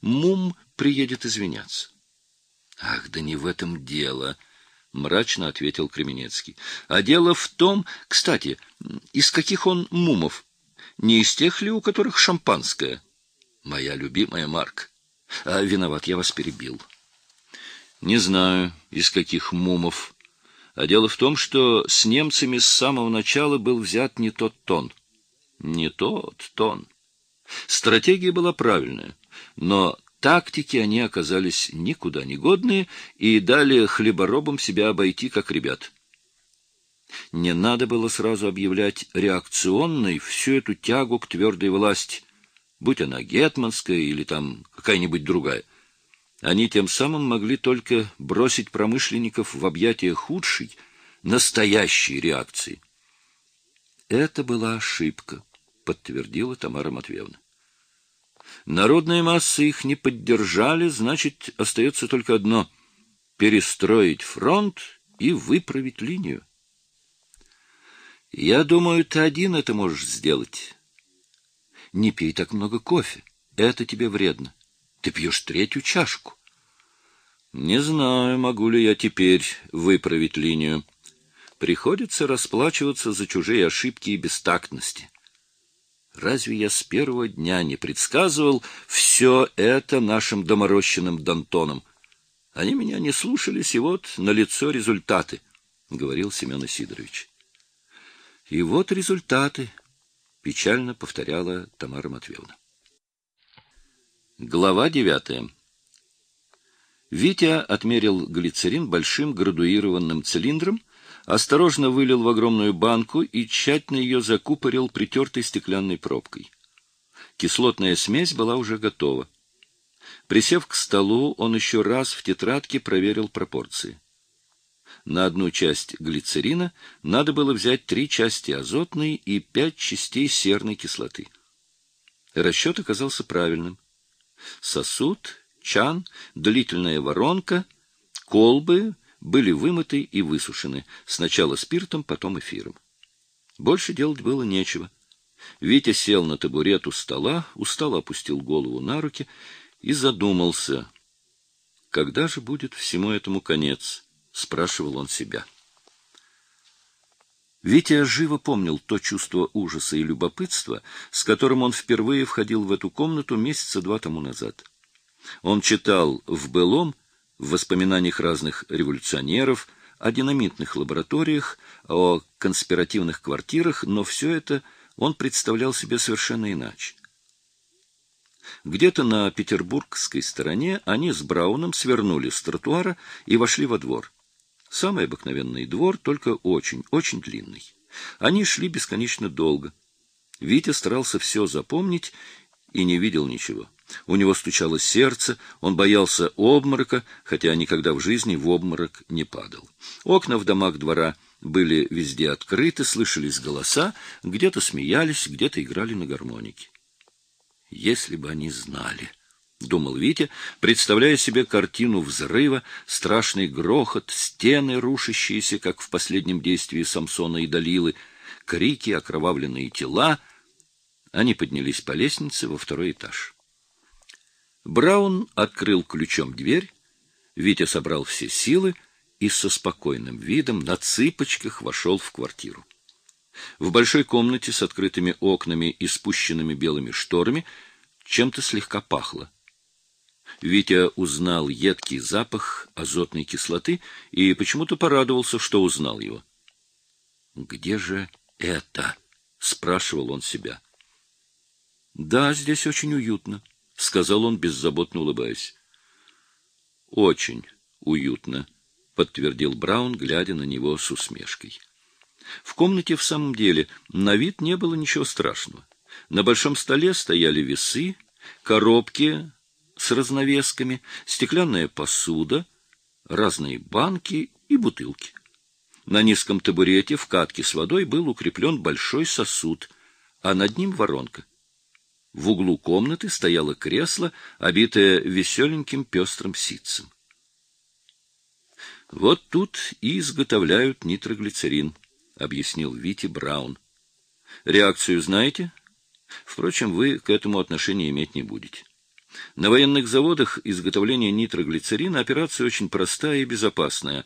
Мум приедет извиняться. — Ах, да не в этом дело, — мрачно ответил Кременецкий. — А дело в том, кстати, из каких он мумов? Не из тех ли, у которых шампанское? Моя любимая Марк. А, виноват, я вас перебил. Не знаю, из каких мумов. А дело в том, что с немцами с самого начала был взят не тот тон. Не тот тон. Стратегия была правильная, но тактики они оказались никуда не годные и дали хлеборобам себя обойти, как ребят. Не надо было сразу объявлять реакционной всю эту тягу к твердой власти, будь она гетманская или там какая-нибудь другая. Они тем самым могли только бросить промышленников в объятия худшей, настоящей реакции. Это была ошибка, подтвердила Тамара Матвеевна. Народные массы их не поддержали, значит, остается только одно — перестроить фронт и выправить линию. Я думаю, ты один это можешь сделать. Не пей так много кофе, это тебе вредно. Ты пьешь третью чашку. Не знаю, могу ли я теперь выправить линию. Приходится расплачиваться за чужие ошибки и бестактности. Разве я с первого дня не предсказывал все это нашим доморощенным Дантоном? Они меня не слушались, и вот на лицо результаты, — говорил Семен Сидорович. И вот результаты, — печально повторяла Тамара Матвеевна. Глава девятая. Витя отмерил глицерин большим градуированным цилиндром, осторожно вылил в огромную банку и тщательно ее закупорил притертой стеклянной пробкой. Кислотная смесь была уже готова. Присев к столу, он еще раз в тетрадке проверил пропорции. На одну часть глицерина надо было взять три части азотной и пять частей серной кислоты. Расчет оказался правильным. Сосуд чан, длительная воронка, колбы были вымыты и высушены, сначала спиртом, потом эфиром. Больше делать было нечего. Витя сел на табурет у стола, устало опустил голову на руки и задумался. Когда же будет всему этому конец? — спрашивал он себя. Витя живо помнил то чувство ужаса и любопытства, с которым он впервые входил в эту комнату месяца два тому назад. Он читал в Белом, в воспоминаниях разных революционеров, о динамитных лабораториях, о конспиративных квартирах, но все это он представлял себе совершенно иначе. Где-то на петербургской стороне они с Брауном свернули с тротуара и вошли во двор. Самый обыкновенный двор, только очень, очень длинный. Они шли бесконечно долго. Витя старался все запомнить и не видел ничего. У него стучало сердце, он боялся обморока, хотя никогда в жизни в обморок не падал. Окна в домах двора были везде открыты, слышались голоса, где-то смеялись, где-то играли на гармонике. Если бы они знали, — думал Витя, представляя себе картину взрыва, страшный грохот, стены, рушащиеся, как в последнем действии Самсона и Далилы, крики, окровавленные тела. Они поднялись по лестнице во второй этаж. Браун открыл ключом дверь, Витя собрал все силы и со спокойным видом на цыпочках вошел в квартиру. В большой комнате с открытыми окнами и спущенными белыми шторами чем-то слегка пахло. Витя узнал едкий запах азотной кислоты и почему-то порадовался, что узнал его. «Где же это?» — спрашивал он себя. «Да, здесь очень уютно», — сказал он, беззаботно улыбаясь. — Очень уютно, — подтвердил Браун, глядя на него с усмешкой. В комнате в самом деле на вид не было ничего страшного. На большом столе стояли весы, коробки с разновесками, стеклянная посуда, разные банки и бутылки. На низком табурете в катке с водой был укреплен большой сосуд, а над ним воронка. В углу комнаты стояло кресло, обитое веселеньким пестрым ситцем. «Вот тут и изготовляют нитроглицерин», — объяснил Вити Браун. «Реакцию знаете? Впрочем, вы к этому отношения иметь не будете. На военных заводах изготовление нитроглицерина операция очень простая и безопасная.